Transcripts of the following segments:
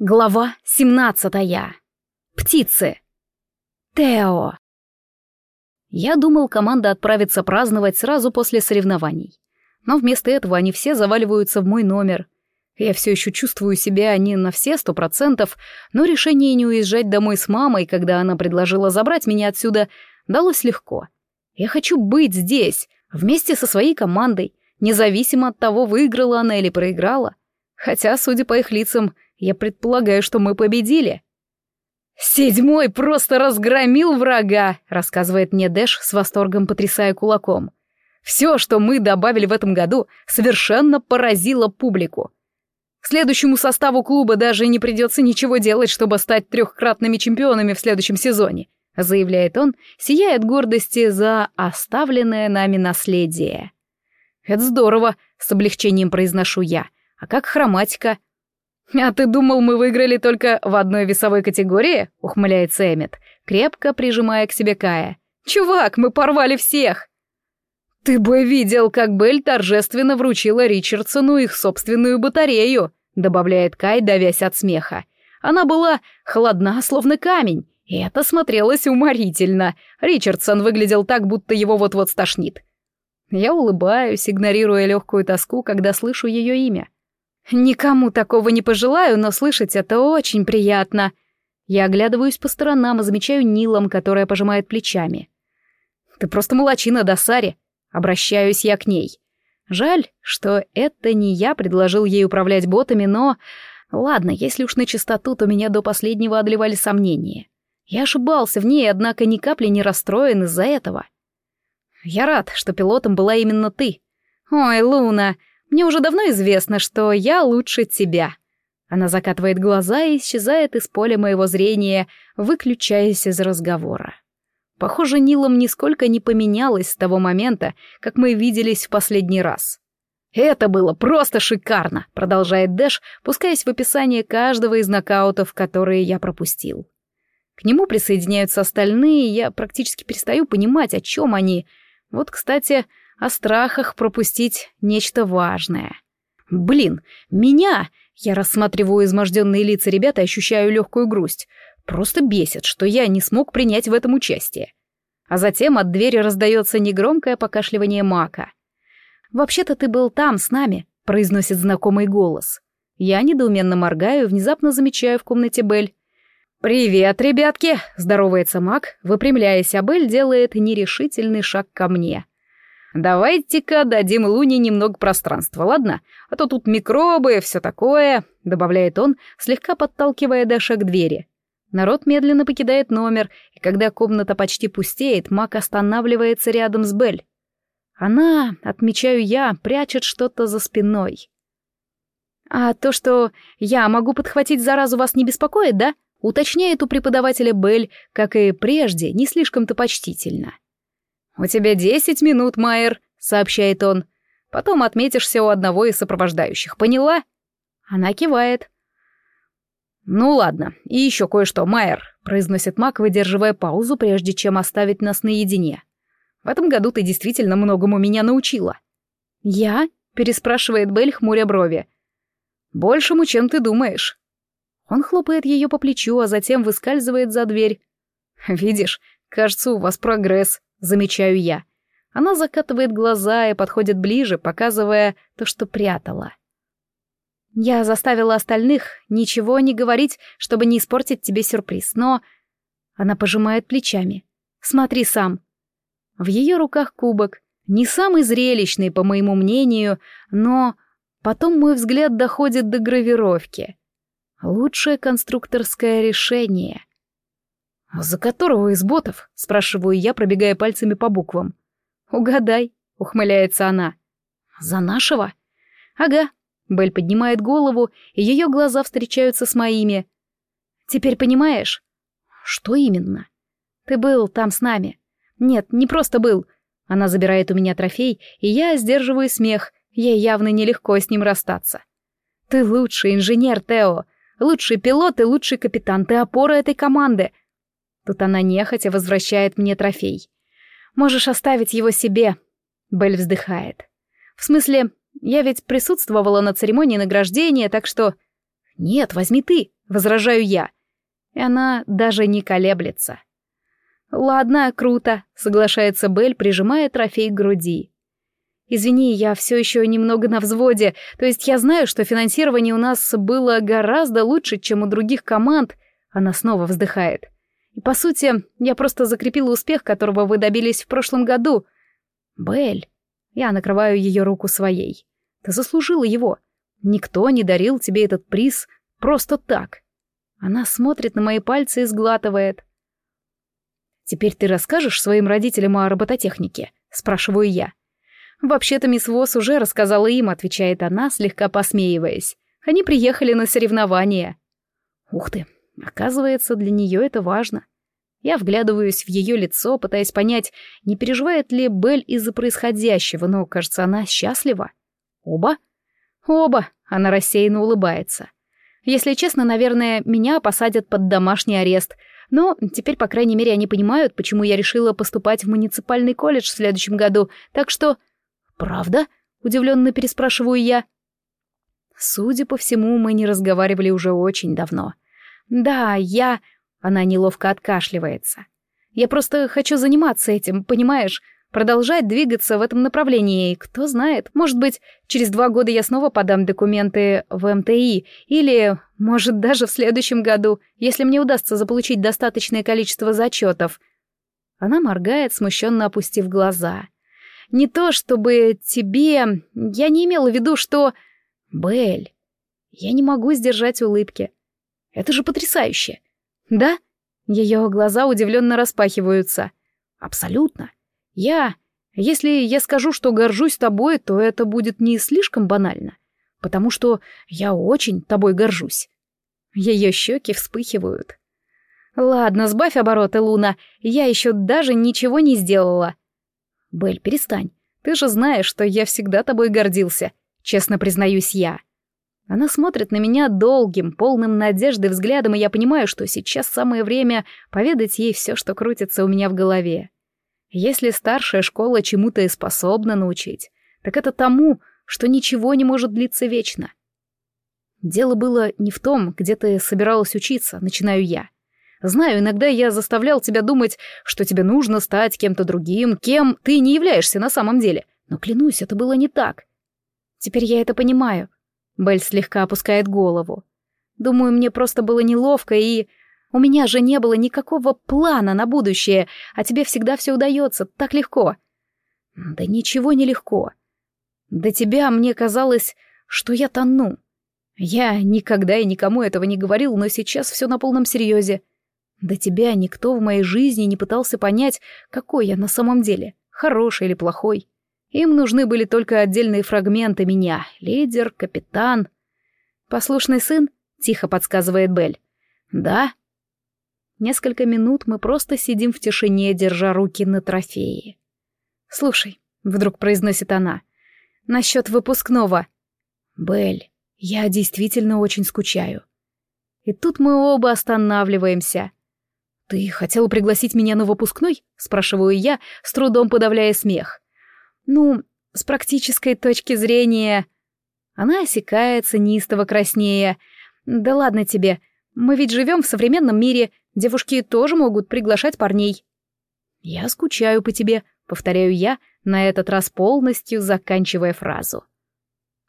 Глава семнадцатая. Птицы. Тео. Я думал, команда отправится праздновать сразу после соревнований. Но вместо этого они все заваливаются в мой номер. Я все еще чувствую себя не на все сто процентов, но решение не уезжать домой с мамой, когда она предложила забрать меня отсюда, далось легко. Я хочу быть здесь, вместе со своей командой, независимо от того, выиграла она или проиграла. Хотя, судя по их лицам, я предполагаю, что мы победили. «Седьмой просто разгромил врага», — рассказывает мне Дэш с восторгом, потрясая кулаком. «Все, что мы добавили в этом году, совершенно поразило публику. Следующему составу клуба даже не придется ничего делать, чтобы стать трехкратными чемпионами в следующем сезоне», — заявляет он, сияя от гордости за оставленное нами наследие. «Это здорово», — с облегчением произношу я. «А как хроматика?» «А ты думал, мы выиграли только в одной весовой категории?» — ухмыляется Эммет, крепко прижимая к себе Кая. «Чувак, мы порвали всех!» «Ты бы видел, как Белль торжественно вручила Ричардсону их собственную батарею», — добавляет Кай, давясь от смеха. «Она была холодна, словно камень, и это смотрелось уморительно. Ричардсон выглядел так, будто его вот-вот стошнит». Я улыбаюсь, игнорируя легкую тоску, когда слышу ее имя. Никому такого не пожелаю, но слышать это очень приятно. Я оглядываюсь по сторонам и замечаю Нилом, которая пожимает плечами. Ты просто молочина, Досари. Обращаюсь я к ней. Жаль, что это не я предложил ей управлять ботами, но... Ладно, если уж на чистоту, то меня до последнего одолевали сомнения. Я ошибался в ней, однако ни капли не расстроен из-за этого. Я рад, что пилотом была именно ты. Ой, Луна, мне уже давно известно, что я лучше тебя». Она закатывает глаза и исчезает из поля моего зрения, выключаясь из разговора. Похоже, Нилом нисколько не поменялась с того момента, как мы виделись в последний раз. «Это было просто шикарно», — продолжает Дэш, пускаясь в описание каждого из нокаутов, которые я пропустил. К нему присоединяются остальные, и я практически перестаю понимать, о чем они. Вот, кстати, о страхах пропустить нечто важное. Блин, меня, я рассматриваю изможденные лица ребят и ощущаю легкую грусть, просто бесит, что я не смог принять в этом участие. А затем от двери раздается негромкое покашливание Мака. «Вообще-то ты был там, с нами», — произносит знакомый голос. Я недоуменно моргаю и внезапно замечаю в комнате Бель. «Привет, ребятки!» — здоровается Мак, выпрямляясь, а Бель делает нерешительный шаг ко мне. «Давайте-ка дадим Луне немного пространства, ладно? А то тут микробы, все такое», — добавляет он, слегка подталкивая Даша к двери. Народ медленно покидает номер, и когда комната почти пустеет, Мак останавливается рядом с Бель. Она, отмечаю я, прячет что-то за спиной. «А то, что я могу подхватить заразу, вас не беспокоит, да?» уточняет у преподавателя Бель, как и прежде, не слишком-то почтительно. «У тебя десять минут, Майер», — сообщает он. «Потом отметишься у одного из сопровождающих, поняла?» Она кивает. «Ну ладно, и еще кое-что, Майер», — произносит Мак, выдерживая паузу, прежде чем оставить нас наедине. «В этом году ты действительно многому меня научила». «Я?» — переспрашивает Белль, хмуря брови. «Большему, чем ты думаешь». Он хлопает ее по плечу, а затем выскальзывает за дверь. «Видишь, кажется, у вас прогресс», замечаю я. Она закатывает глаза и подходит ближе, показывая то, что прятала. Я заставила остальных ничего не говорить, чтобы не испортить тебе сюрприз, но... Она пожимает плечами. Смотри сам. В ее руках кубок, не самый зрелищный, по моему мнению, но потом мой взгляд доходит до гравировки. Лучшее конструкторское решение — «За которого из ботов?» — спрашиваю я, пробегая пальцами по буквам. «Угадай», — ухмыляется она. «За нашего?» «Ага». Белль поднимает голову, и ее глаза встречаются с моими. «Теперь понимаешь?» «Что именно?» «Ты был там с нами». «Нет, не просто был». Она забирает у меня трофей, и я сдерживаю смех. Ей явно нелегко с ним расстаться. «Ты лучший инженер, Тео. Лучший пилот и лучший капитан. Ты опора этой команды. Тут она нехотя возвращает мне трофей. Можешь оставить его себе. Белль вздыхает. В смысле, я ведь присутствовала на церемонии награждения, так что... «Нет, возьми ты», — возражаю я. И она даже не колеблется. «Ладно, круто», — соглашается Белль, прижимая трофей к груди. «Извини, я все еще немного на взводе, то есть я знаю, что финансирование у нас было гораздо лучше, чем у других команд», — она снова вздыхает. «И по сути, я просто закрепила успех, которого вы добились в прошлом году». «Белль», — я накрываю ее руку своей, — «ты заслужила его. Никто не дарил тебе этот приз просто так». Она смотрит на мои пальцы и сглатывает. «Теперь ты расскажешь своим родителям о робототехнике?» — спрашиваю я. «Вообще-то мисс Восс уже рассказала им», — отвечает она, слегка посмеиваясь. «Они приехали на соревнования». Ух ты, оказывается, для нее это важно. Я вглядываюсь в ее лицо, пытаясь понять, не переживает ли Белль из-за происходящего, но, кажется, она счастлива. «Оба?» «Оба», — она рассеянно улыбается. «Если честно, наверное, меня посадят под домашний арест», но теперь, по крайней мере, они понимают, почему я решила поступать в муниципальный колледж в следующем году, так что... «Правда?» — удивленно переспрашиваю я. Судя по всему, мы не разговаривали уже очень давно. «Да, я...» — она неловко откашливается. «Я просто хочу заниматься этим, понимаешь? продолжать двигаться в этом направлении, и кто знает, может быть, через два года я снова подам документы в МТИ, или, может, даже в следующем году, если мне удастся заполучить достаточное количество зачетов. Она моргает, смущенно опустив глаза. Не то чтобы тебе... Я не имела в виду, что... Белль, я не могу сдержать улыбки. Это же потрясающе. Да? Ее глаза удивленно распахиваются. Абсолютно. Я... Если я скажу, что горжусь тобой, то это будет не слишком банально, потому что я очень тобой горжусь. Ее щеки вспыхивают. Ладно, сбавь обороты, Луна, я еще даже ничего не сделала. Бель, перестань. Ты же знаешь, что я всегда тобой гордился, честно признаюсь я. Она смотрит на меня долгим, полным надежды взглядом, и я понимаю, что сейчас самое время поведать ей все, что крутится у меня в голове. Если старшая школа чему-то и способна научить, так это тому, что ничего не может длиться вечно. Дело было не в том, где ты собиралась учиться, начинаю я. Знаю, иногда я заставлял тебя думать, что тебе нужно стать кем-то другим, кем ты не являешься на самом деле. Но клянусь, это было не так. Теперь я это понимаю. Белль слегка опускает голову. Думаю, мне просто было неловко и... У меня же не было никакого плана на будущее, а тебе всегда все удается, так легко. Да ничего не легко. До тебя мне казалось, что я тону. Я никогда и никому этого не говорил, но сейчас все на полном серьезе. До тебя никто в моей жизни не пытался понять, какой я на самом деле, хороший или плохой. Им нужны были только отдельные фрагменты меня, лидер, капитан. «Послушный сын?» — тихо подсказывает Белль. «Да», Несколько минут мы просто сидим в тишине, держа руки на трофее. «Слушай», — вдруг произносит она, — «насчет выпускного». «Белль, я действительно очень скучаю». И тут мы оба останавливаемся. «Ты хотела пригласить меня на выпускной?» — спрашиваю я, с трудом подавляя смех. «Ну, с практической точки зрения...» Она осекается, неистово краснея. «Да ладно тебе, мы ведь живем в современном мире, Девушки тоже могут приглашать парней. Я скучаю по тебе, повторяю я, на этот раз полностью заканчивая фразу.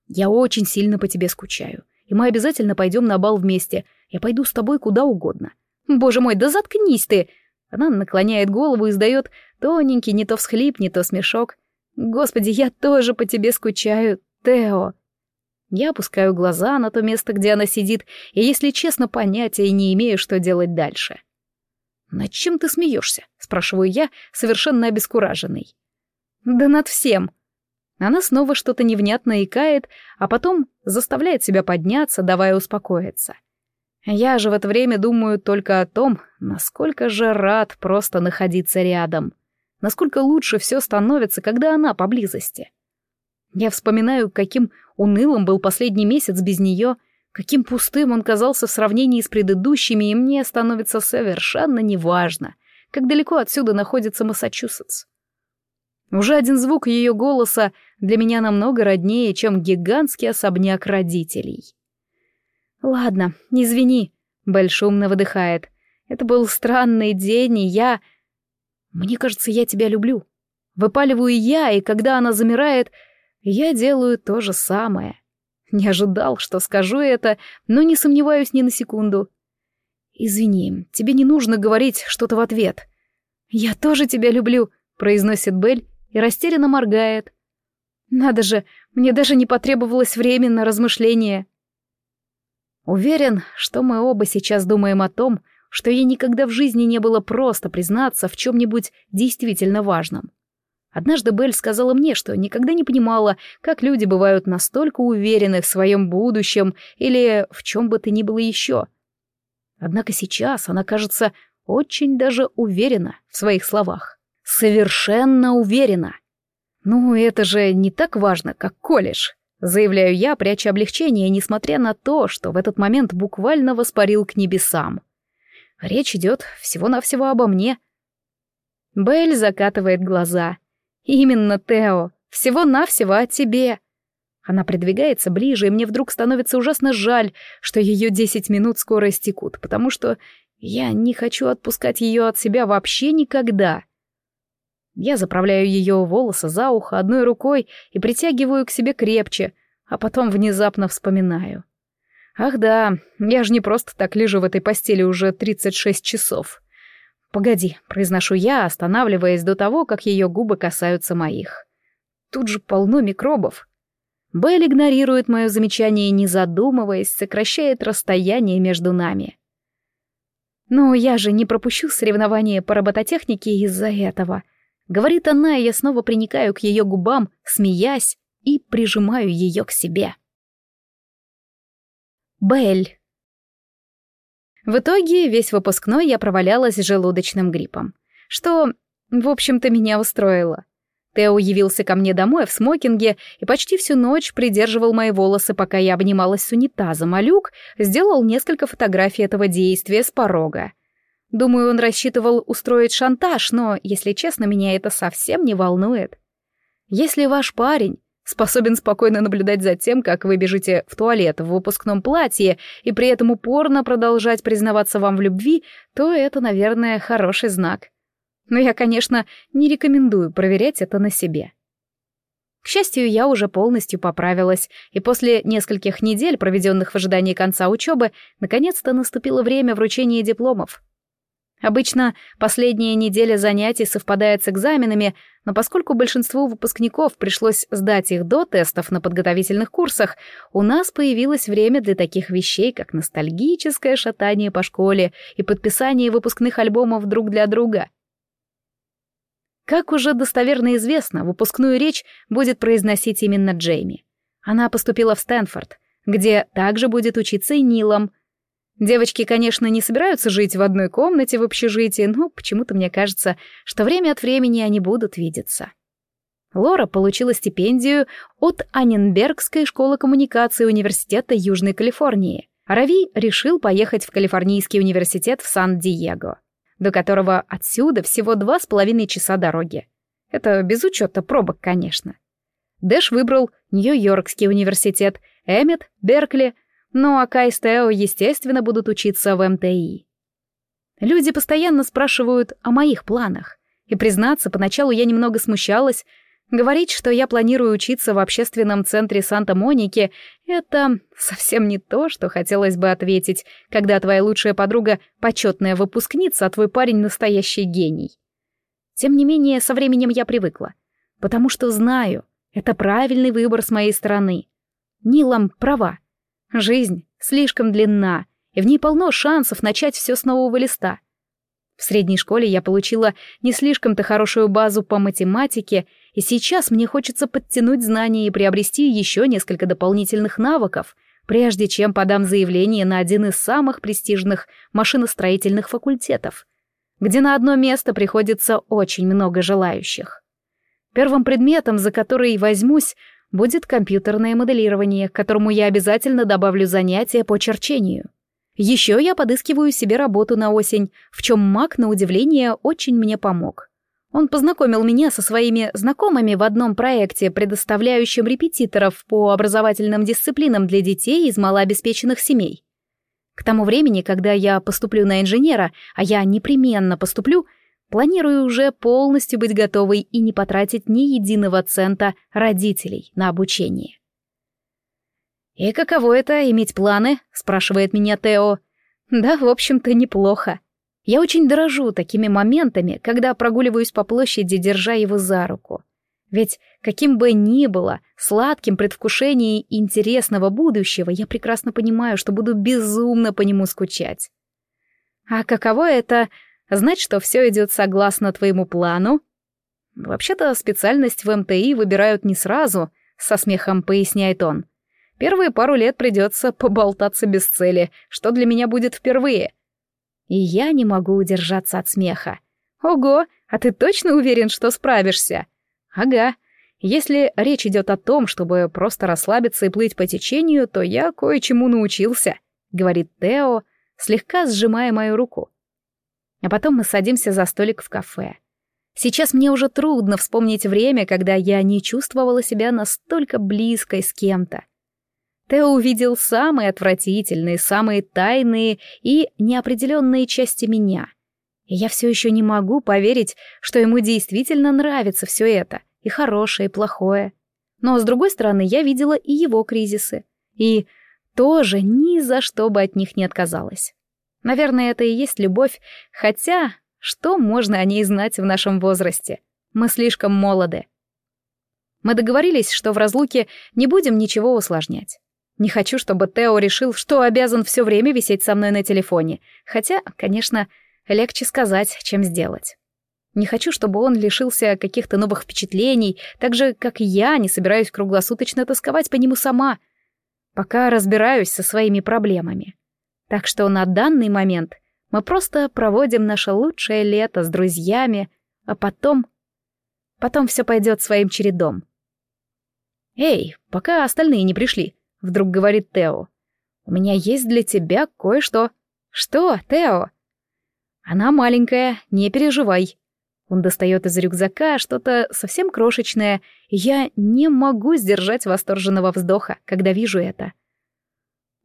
Я очень сильно по тебе скучаю, и мы обязательно пойдем на бал вместе. Я пойду с тобой куда угодно. Боже мой, да заткнись ты! Она наклоняет голову и издает тоненький не то всхлип, не то смешок. Господи, я тоже по тебе скучаю, Тео. Я опускаю глаза на то место, где она сидит, и, если честно, понятия не имею, что делать дальше. «Над чем ты смеешься?» — спрашиваю я, совершенно обескураженный. «Да над всем». Она снова что-то невнятно икает, а потом заставляет себя подняться, давая успокоиться. Я же в это время думаю только о том, насколько же рад просто находиться рядом, насколько лучше все становится, когда она поблизости. Я вспоминаю, каким унылым был последний месяц без нее, каким пустым он казался в сравнении с предыдущими, и мне становится совершенно неважно, как далеко отсюда находится Массачусетс. Уже один звук ее голоса для меня намного роднее, чем гигантский особняк родителей. «Ладно, извини», — Белль шумно выдыхает. «Это был странный день, и я...» «Мне кажется, я тебя люблю». Выпаливаю я, и когда она замирает, я делаю то же самое. Не ожидал, что скажу это, но не сомневаюсь ни на секунду. «Извини, тебе не нужно говорить что-то в ответ». «Я тоже тебя люблю», — произносит Белль и растерянно моргает. «Надо же, мне даже не потребовалось время на размышление». Уверен, что мы оба сейчас думаем о том, что ей никогда в жизни не было просто признаться в чем-нибудь действительно важном. Однажды Белль сказала мне, что никогда не понимала, как люди бывают настолько уверены в своем будущем или в чем бы то ни было еще. Однако сейчас она кажется очень даже уверена в своих словах. Совершенно уверена. Ну, это же не так важно, как колледж. Заявляю я, пряча облегчение, несмотря на то, что в этот момент буквально воспарил к небесам. Речь идет всего-навсего обо мне. Белль закатывает глаза — «Именно, Тео, всего-навсего о тебе». Она придвигается ближе, и мне вдруг становится ужасно жаль, что ее десять минут скоро истекут, потому что я не хочу отпускать ее от себя вообще никогда. Я заправляю ее волосы за ухо одной рукой и притягиваю к себе крепче, а потом внезапно вспоминаю. Ах да, я же не просто так лежу в этой постели уже 36 часов. «Погоди», — произношу я, останавливаясь до того, как ее губы касаются моих. Тут же полно микробов. Белль игнорирует мое замечание, не задумываясь, сокращает расстояние между нами. «Но я же не пропущу соревнования по робототехнике из-за этого», — говорит она, и я снова приникаю к ее губам, смеясь, и прижимаю ее к себе. Белль. В итоге весь выпускной я провалялась с желудочным гриппом. Что, в общем-то, меня устроило. Тео явился ко мне домой в смокинге и почти всю ночь придерживал мои волосы, пока я обнималась с унитазом, а Люк сделал несколько фотографий этого действия с порога. Думаю, он рассчитывал устроить шантаж, но, если честно, меня это совсем не волнует. Если ваш парень способен спокойно наблюдать за тем, как вы бежите в туалет в выпускном платье и при этом упорно продолжать признаваться вам в любви, то это, наверное, хороший знак. Но я, конечно, не рекомендую проверять это на себе. К счастью, я уже полностью поправилась, и после нескольких недель, проведенных в ожидании конца учебы, наконец-то наступило время вручения дипломов. Обычно последняя неделя занятий совпадает с экзаменами, но поскольку большинству выпускников пришлось сдать их до тестов на подготовительных курсах, у нас появилось время для таких вещей, как ностальгическое шатание по школе и подписание выпускных альбомов друг для друга. Как уже достоверно известно, выпускную речь будет произносить именно Джейми. Она поступила в Стэнфорд, где также будет учиться и Нилом — Девочки, конечно, не собираются жить в одной комнате в общежитии, но почему-то мне кажется, что время от времени они будут видеться. Лора получила стипендию от Анненбергской школы коммуникации Университета Южной Калифорнии. Рави решил поехать в Калифорнийский университет в Сан-Диего, до которого отсюда всего два с половиной часа дороги. Это без учета пробок, конечно. Дэш выбрал Нью-Йоркский университет, Эммет — Беркли — ну а Кай с Тео, естественно, будут учиться в МТИ. Люди постоянно спрашивают о моих планах. И, признаться, поначалу я немного смущалась. Говорить, что я планирую учиться в общественном центре Санта-Моники, это совсем не то, что хотелось бы ответить, когда твоя лучшая подруга — почетная выпускница, а твой парень — настоящий гений. Тем не менее, со временем я привыкла. Потому что знаю, это правильный выбор с моей стороны. Нилам права. Жизнь слишком длинна, и в ней полно шансов начать все с нового листа. В средней школе я получила не слишком-то хорошую базу по математике, и сейчас мне хочется подтянуть знания и приобрести еще несколько дополнительных навыков, прежде чем подам заявление на один из самых престижных машиностроительных факультетов, где на одно место приходится очень много желающих. Первым предметом, за который возьмусь, будет компьютерное моделирование, к которому я обязательно добавлю занятия по черчению. Еще я подыскиваю себе работу на осень, в чем Мак, на удивление, очень мне помог. Он познакомил меня со своими знакомыми в одном проекте, предоставляющем репетиторов по образовательным дисциплинам для детей из малообеспеченных семей. К тому времени, когда я поступлю на инженера, а я непременно поступлю, планирую уже полностью быть готовой и не потратить ни единого цента родителей на обучение. «И каково это — иметь планы?» — спрашивает меня Тео. «Да, в общем-то, неплохо. Я очень дорожу такими моментами, когда прогуливаюсь по площади, держа его за руку. Ведь каким бы ни было сладким предвкушение интересного будущего, я прекрасно понимаю, что буду безумно по нему скучать. А каково это знать, что все идет согласно твоему плану? Вообще-то специальность в МТИ выбирают не сразу, со смехом поясняет он. Первые пару лет придется поболтаться без цели, что для меня будет впервые. И я не могу удержаться от смеха. Ого, а ты точно уверен, что справишься? Ага. Если речь идет о том, чтобы просто расслабиться и плыть по течению, то я кое-чему научился, говорит Тео, слегка сжимая мою руку. А потом мы садимся за столик в кафе. Сейчас мне уже трудно вспомнить время, когда я не чувствовала себя настолько близкой с кем-то. Тео увидел самые отвратительные, самые тайные и неопределенные части меня. И я все еще не могу поверить, что ему действительно нравится все это, и хорошее, и плохое. Но, с другой стороны, я видела и его кризисы. И тоже ни за что бы от них не отказалась. Наверное, это и есть любовь, хотя что можно о ней знать в нашем возрасте? Мы слишком молоды. Мы договорились, что в разлуке не будем ничего усложнять. Не хочу, чтобы Тео решил, что обязан все время висеть со мной на телефоне. Хотя, конечно, легче сказать, чем сделать. Не хочу, чтобы он лишился каких-то новых впечатлений, так же, как и я не собираюсь круглосуточно тосковать по нему сама, пока разбираюсь со своими проблемами. Так что на данный момент мы просто проводим наше лучшее лето с друзьями, а потом... Потом все пойдет своим чередом. «Эй, пока остальные не пришли», Вдруг говорит Тео. «У меня есть для тебя кое-что». «Что, Тео?» «Она маленькая, не переживай». Он достает из рюкзака что-то совсем крошечное, и я не могу сдержать восторженного вздоха, когда вижу это.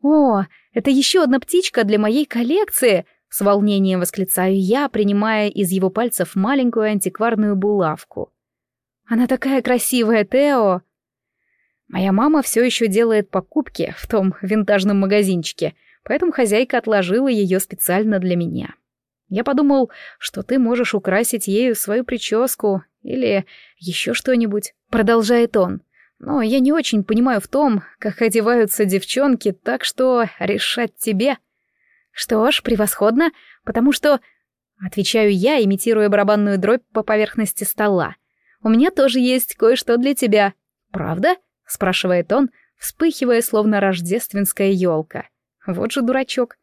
«О, это еще одна птичка для моей коллекции!» С волнением восклицаю я, принимая из его пальцев маленькую антикварную булавку. «Она такая красивая, Тео!» Моя мама все еще делает покупки в том винтажном магазинчике, поэтому хозяйка отложила ее специально для меня. Я подумал, что ты можешь украсить ею свою прическу или еще что-нибудь, продолжает он. Но я не очень понимаю в том, как одеваются девчонки, так что решать тебе. Что ж, превосходно, потому что... Отвечаю я, имитируя барабанную дробь по поверхности стола. У меня тоже есть кое-что для тебя. Правда? спрашивает он, вспыхивая, словно рождественская елка. Вот же дурачок.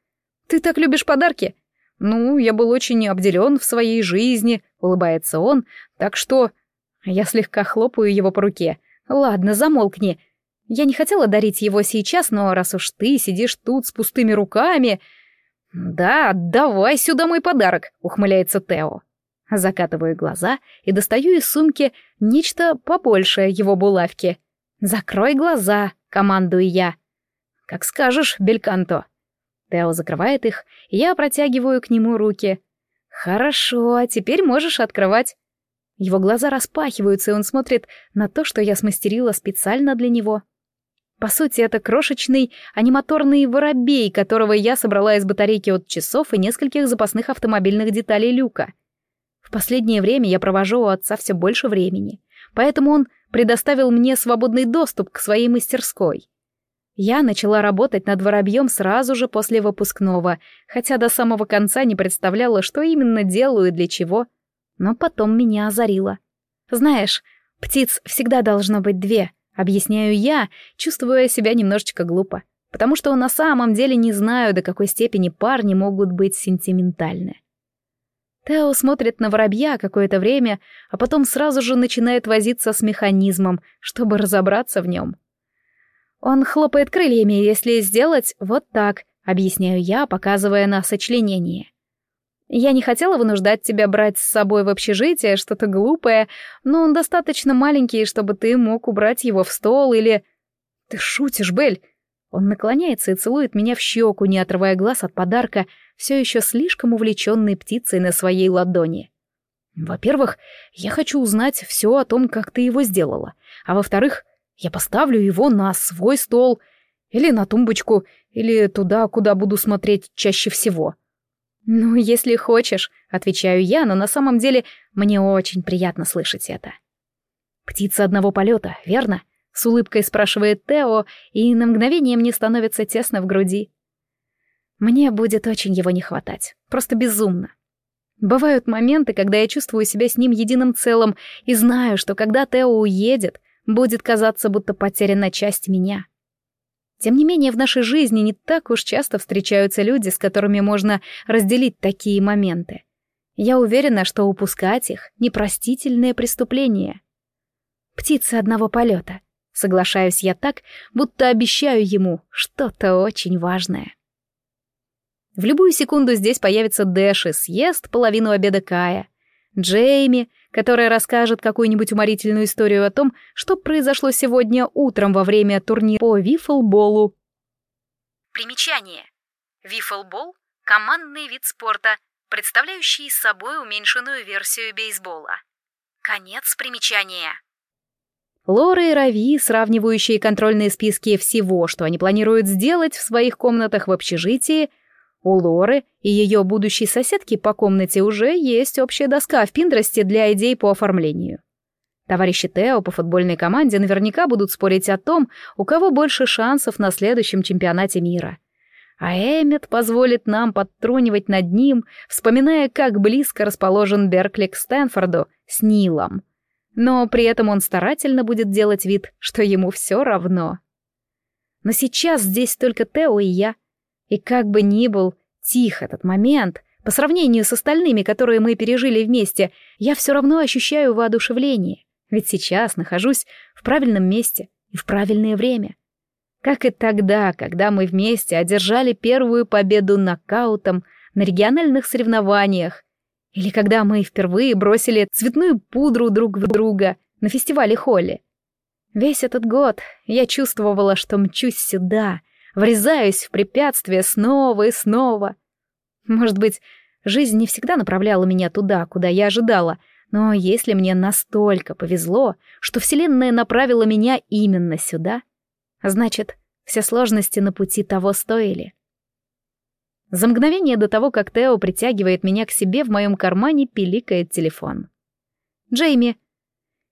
Ты так любишь подарки? Ну, я был очень обделен в своей жизни, улыбается он, так что... Я слегка хлопаю его по руке. Ладно, замолкни. Я не хотела дарить его сейчас, но раз уж ты сидишь тут с пустыми руками... Да, давай сюда мой подарок, ухмыляется Тео. Закатываю глаза и достаю из сумки нечто побольше его булавки — «Закрой глаза», — командую я. «Как скажешь, Бельканто». Тео закрывает их, и я протягиваю к нему руки. «Хорошо, теперь можешь открывать». Его глаза распахиваются, и он смотрит на то, что я смастерила специально для него. По сути, это крошечный аниматорный воробей, которого я собрала из батарейки от часов и нескольких запасных автомобильных деталей люка. В последнее время я провожу у отца все больше времени, поэтому он предоставил мне свободный доступ к своей мастерской. Я начала работать над воробьем сразу же после выпускного, хотя до самого конца не представляла, что именно делаю и для чего. Но потом меня озарило. Знаешь, птиц всегда должно быть две, объясняю я, чувствуя себя немножечко глупо, потому что на самом деле не знаю, до какой степени парни могут быть сентиментальны. Тео смотрит на воробья какое-то время, а потом сразу же начинает возиться с механизмом, чтобы разобраться в нем. Он хлопает крыльями, если сделать вот так, объясняю я, показывая на сочленение. Я не хотела вынуждать тебя брать с собой в общежитие что-то глупое, но он достаточно маленький, чтобы ты мог убрать его в стол или... Ты шутишь, Бель? Он наклоняется и целует меня в щеку, не отрывая глаз от подарка, все еще слишком увлеченной птицей на своей ладони. Во-первых, я хочу узнать все о том, как ты его сделала. А во-вторых, я поставлю его на свой стол, или на тумбочку, или туда, куда буду смотреть чаще всего. «Ну, если хочешь», — отвечаю я, но на самом деле мне очень приятно слышать это. «Птица одного полета, верно?» — с улыбкой спрашивает Тео, и на мгновение мне становится тесно в груди. Мне будет очень его не хватать, просто безумно. Бывают моменты, когда я чувствую себя с ним единым целым и знаю, что когда Тео уедет, будет казаться, будто потеряна часть меня. Тем не менее, в нашей жизни не так уж часто встречаются люди, с которыми можно разделить такие моменты. Я уверена, что упускать их — непростительное преступление. Птицы одного полета. Соглашаюсь я так, будто обещаю ему что-то очень важное. В любую секунду здесь появится Дэш и съест половину обеда Кая. Джейми, которая расскажет какую-нибудь уморительную историю о том, что произошло сегодня утром во время турнира по вифлболу. Примечание. Вифлбол — командный вид спорта, представляющий собой уменьшенную версию бейсбола. Конец примечания. Лора и Рави, сравнивающие контрольные списки всего, что они планируют сделать в своих комнатах в общежитии, у Лоры и ее будущей соседки по комнате уже есть общая доска в Пиндросте для идей по оформлению. Товарищи Тео по футбольной команде наверняка будут спорить о том, у кого больше шансов на следующем чемпионате мира. А Эммет позволит нам подтрунивать над ним, вспоминая, как близко расположен Беркли к Стэнфорду с Нилом. Но при этом он старательно будет делать вид, что ему все равно. Но сейчас здесь только Тео и я — и как бы ни был тих этот момент, по сравнению с остальными, которые мы пережили вместе, я все равно ощущаю воодушевление, ведь сейчас нахожусь в правильном месте и в правильное время. Как и тогда, когда мы вместе одержали первую победу нокаутом на региональных соревнованиях, или когда мы впервые бросили цветную пудру друг в друга на фестивале Холли. Весь этот год я чувствовала, что мчусь сюда, врезаюсь в препятствия снова и снова. Может быть, жизнь не всегда направляла меня туда, куда я ожидала, но если мне настолько повезло, что Вселенная направила меня именно сюда, значит, все сложности на пути того стоили. За мгновение до того, как Тео притягивает меня к себе, в моем кармане пиликает телефон. «Джейми,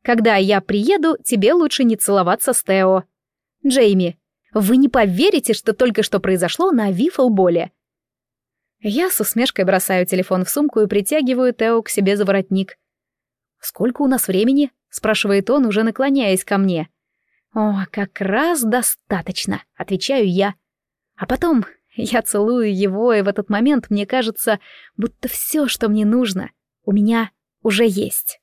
когда я приеду, тебе лучше не целоваться с Тео. Джейми, вы не поверите, что только что произошло на вифлболе. Я с усмешкой бросаю телефон в сумку и притягиваю Тео к себе за воротник. «Сколько у нас времени?» — спрашивает он, уже наклоняясь ко мне. «О, как раз достаточно», — отвечаю я. А потом я целую его, и в этот момент мне кажется, будто все, что мне нужно, у меня уже есть.